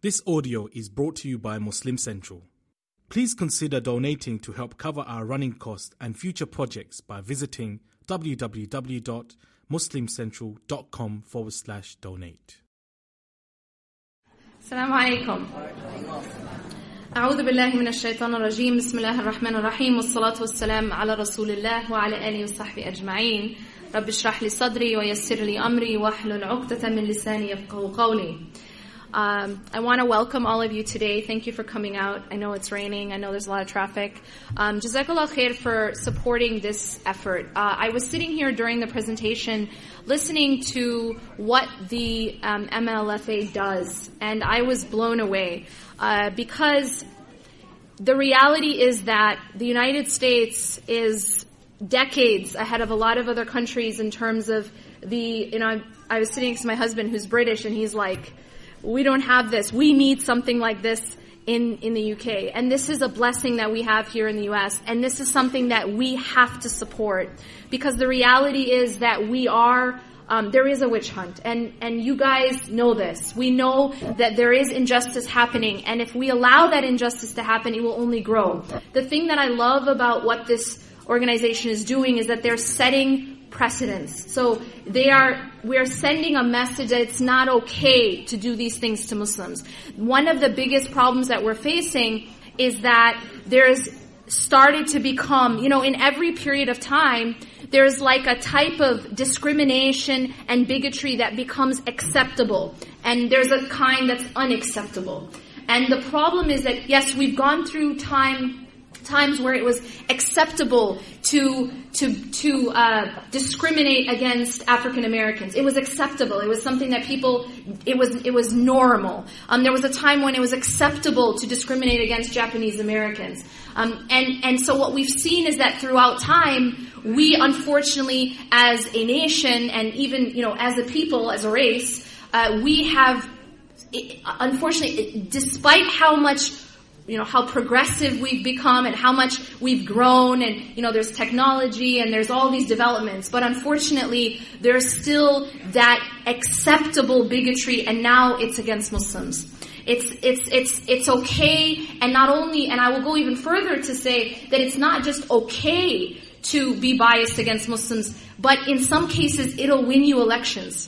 This audio is brought to you by Muslim Central. Please consider donating to help cover our running costs and future projects by visiting www.muslimcentral.com forward slash donate. السلام عليكم أعوذ بالله من الشيطان الرجيم بسم الله الرحمن الرحيم والصلاة والسلام على رسول الله وعلى آله وصحبه أجمعين رب اشرح لي صدري ويسر لي أمري واحلل عقدة من لساني يفقه قولي um, I want to welcome all of you today. Thank you for coming out. I know it's raining. I know there's a lot of traffic. Um, Jazakallah khair for supporting this effort. Uh, I was sitting here during the presentation listening to what the um, MLFA does, and I was blown away uh, because the reality is that the United States is decades ahead of a lot of other countries in terms of the, you know, I was sitting next to my husband who's British, and he's like, we don't have this. We need something like this in, in the UK. And this is a blessing that we have here in the US. And this is something that we have to support. Because the reality is that we are, um, there is a witch hunt. And, and you guys know this. We know that there is injustice happening. And if we allow that injustice to happen, it will only grow. The thing that I love about what this organization is doing is that they're setting precedents. So they are, we're sending a message that it's not okay to do these things to Muslims. One of the biggest problems that we're facing is that there's started to become, you know, in every period of time, there's like a type of discrimination and bigotry that becomes acceptable. And there's a kind that's unacceptable. And the problem is that, yes, we've gone through time times where it was acceptable to to to uh, discriminate against African Americans. It was acceptable. It was something that people. It was it was normal. Um, there was a time when it was acceptable to discriminate against Japanese Americans. Um, and and so what we've seen is that throughout time, we unfortunately, as a nation, and even you know as a people, as a race, uh, we have. Unfortunately, despite how much you know, how progressive we've become and how much we've grown and, you know, there's technology and there's all these developments. But unfortunately, there's still that acceptable bigotry and now it's against Muslims. It's, it's, it's, it's okay and not only, and I will go even further to say that it's not just okay to be biased against Muslims, but in some cases it'll win you elections.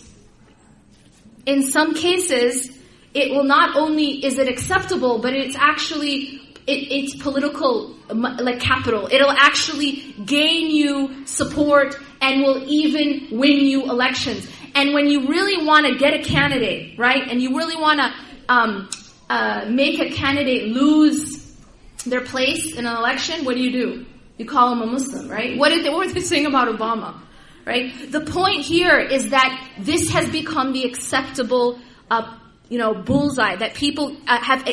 In some cases, it will not only is it acceptable, but it's actually it, it's political like capital. It'll actually gain you support and will even win you elections. And when you really want to get a candidate, right, and you really want to um, uh, make a candidate lose their place in an election, what do you do? You call them a Muslim, right? What did they, what were they saying about Obama? Right? The point here is that this has become the acceptable uh, you know, bullseye that people uh, have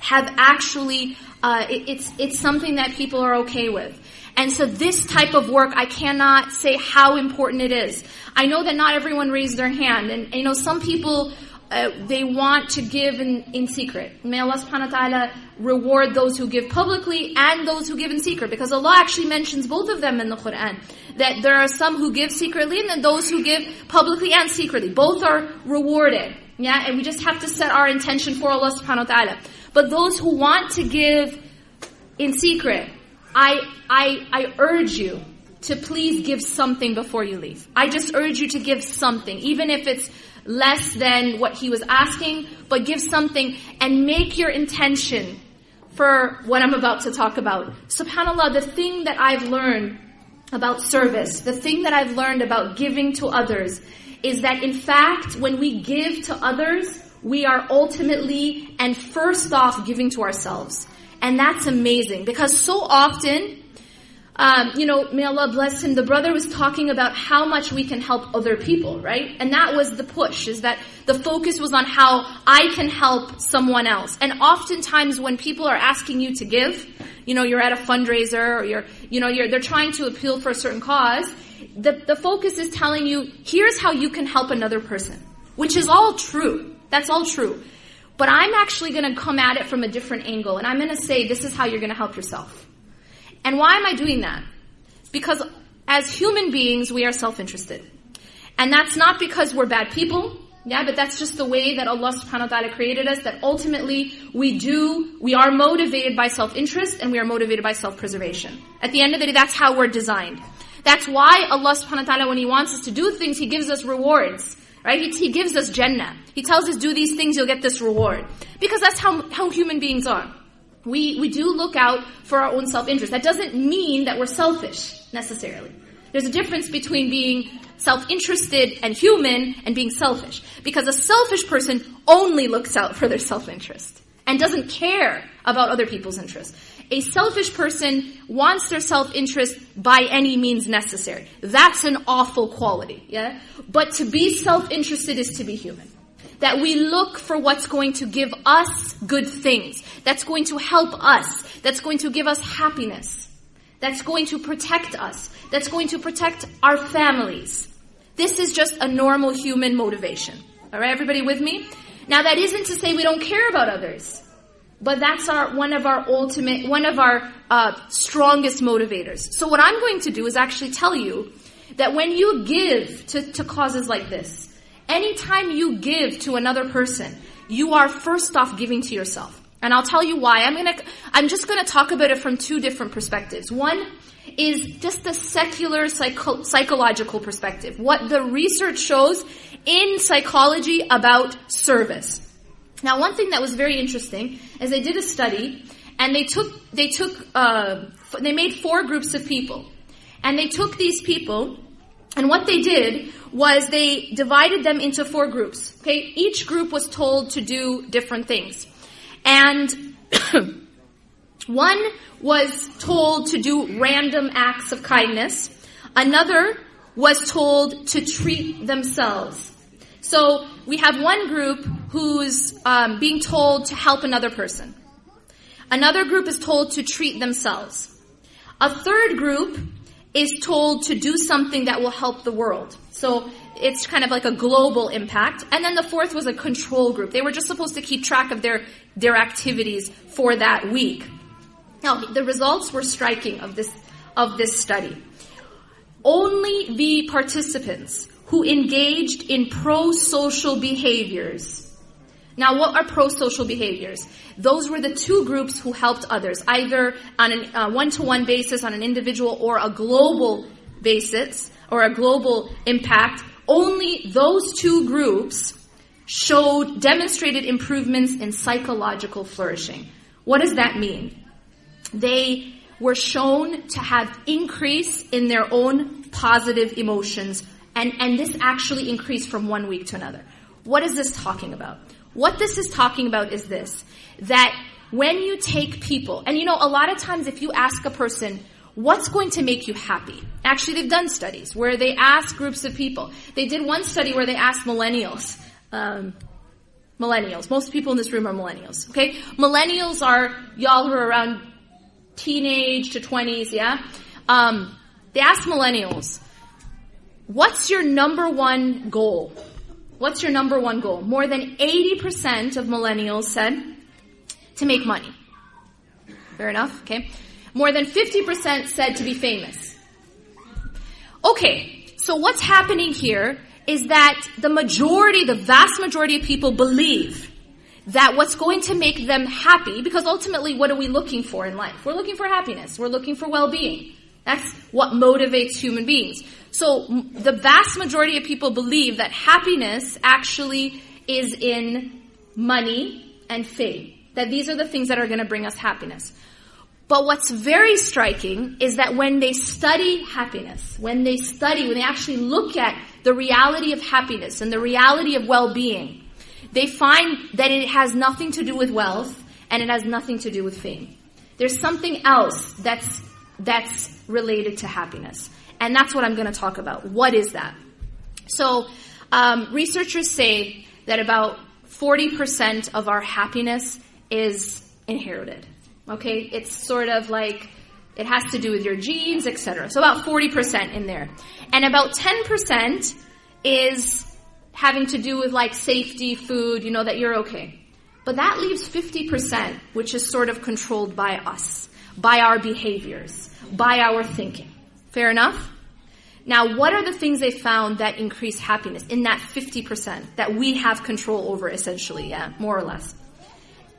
have actually uh, it, it's it's something that people are okay with. And so this type of work, I cannot say how important it is. I know that not everyone raised their hand, and you know some people. Uh, they want to give in, in secret. May Allah subhanahu wa ta'ala reward those who give publicly and those who give in secret. Because Allah actually mentions both of them in the Quran. That there are some who give secretly and then those who give publicly and secretly. Both are rewarded. Yeah, and we just have to set our intention for Allah subhanahu wa ta'ala. But those who want to give in secret, I, I, I urge you to please give something before you leave. I just urge you to give something, even if it's less than what he was asking, but give something and make your intention for what I'm about to talk about. SubhanAllah, the thing that I've learned about service, the thing that I've learned about giving to others is that in fact, when we give to others, we are ultimately and first off giving to ourselves. And that's amazing because so often, um, you know, may Allah bless him, the brother was talking about how much we can help other people, right? And that was the push, is that the focus was on how I can help someone else. And oftentimes when people are asking you to give, you know, you're at a fundraiser or you're, you know, you're, they're trying to appeal for a certain cause, the, the focus is telling you, here's how you can help another person. Which is all true. That's all true. But I'm actually gonna come at it from a different angle, and I'm gonna say, this is how you're gonna help yourself. And why am I doing that? Because as human beings, we are self-interested. And that's not because we're bad people. Yeah, but that's just the way that Allah subhanahu wa ta'ala created us, that ultimately we do, we are motivated by self-interest and we are motivated by self-preservation. At the end of the day, that's how we're designed. That's why Allah subhanahu wa ta'ala, when He wants us to do things, He gives us rewards. Right? He, he gives us Jannah. He tells us, do these things, you'll get this reward. Because that's how, how human beings are. We, we do look out for our own self-interest. That doesn't mean that we're selfish, necessarily. There's a difference between being self-interested and human and being selfish. Because a selfish person only looks out for their self-interest and doesn't care about other people's interests. A selfish person wants their self-interest by any means necessary. That's an awful quality, yeah? But to be self-interested is to be human. That we look for what's going to give us good things. That's going to help us. That's going to give us happiness. That's going to protect us. That's going to protect our families. This is just a normal human motivation. Alright, everybody with me? Now that isn't to say we don't care about others. But that's our, one of our ultimate, one of our uh, strongest motivators. So what I'm going to do is actually tell you that when you give to, to causes like this, anytime you give to another person, you are first off giving to yourself. And I'll tell you why. I'm gonna, I'm just gonna talk about it from two different perspectives. One is just the secular psycho- psychological perspective. What the research shows in psychology about service. Now, one thing that was very interesting is they did a study, and they took they took uh, they made four groups of people, and they took these people, and what they did was they divided them into four groups. Okay, each group was told to do different things, and one was told to do random acts of kindness. Another was told to treat themselves. So we have one group who's um, being told to help another person. Another group is told to treat themselves. A third group is told to do something that will help the world. So it's kind of like a global impact. And then the fourth was a control group. They were just supposed to keep track of their, their activities for that week. Now, the results were striking of this, of this study. Only the participants who engaged in pro-social behaviors. Now, what are pro-social behaviors? Those were the two groups who helped others, either on a uh, one-to-one basis, on an individual or a global basis, or a global impact. Only those two groups showed, demonstrated improvements in psychological flourishing. What does that mean? They were shown to have increase in their own positive emotions and, and this actually increased from one week to another. What is this talking about? What this is talking about is this, that when you take people, and you know, a lot of times if you ask a person, what's going to make you happy? Actually, they've done studies where they ask groups of people. They did one study where they asked millennials, um, millennials. Most people in this room are millennials, okay? Millennials are y'all who are around teenage to 20s, yeah? Um, they asked millennials, What's your number one goal? What's your number one goal? More than 80% of millennials said to make money. Fair enough, okay? More than 50% said to be famous. Okay, so what's happening here is that the majority, the vast majority of people believe that what's going to make them happy, because ultimately what are we looking for in life? We're looking for happiness. We're looking for well-being. That's what motivates human beings. So the vast majority of people believe that happiness actually is in money and fame. That these are the things that are going to bring us happiness. But what's very striking is that when they study happiness, when they study, when they actually look at the reality of happiness and the reality of well-being, they find that it has nothing to do with wealth and it has nothing to do with fame. There's something else that's, that's related to happiness. And that's what I'm going to talk about. What is that? So, um, researchers say that about 40% of our happiness is inherited. Okay? It's sort of like, it has to do with your genes, etc. So about 40% in there. And about 10% is having to do with like safety, food, you know, that you're okay. But that leaves 50%, which is sort of controlled by us, by our behaviors, by our thinking. Fair enough? Now, what are the things they found that increase happiness in that 50% that we have control over essentially, yeah, more or less?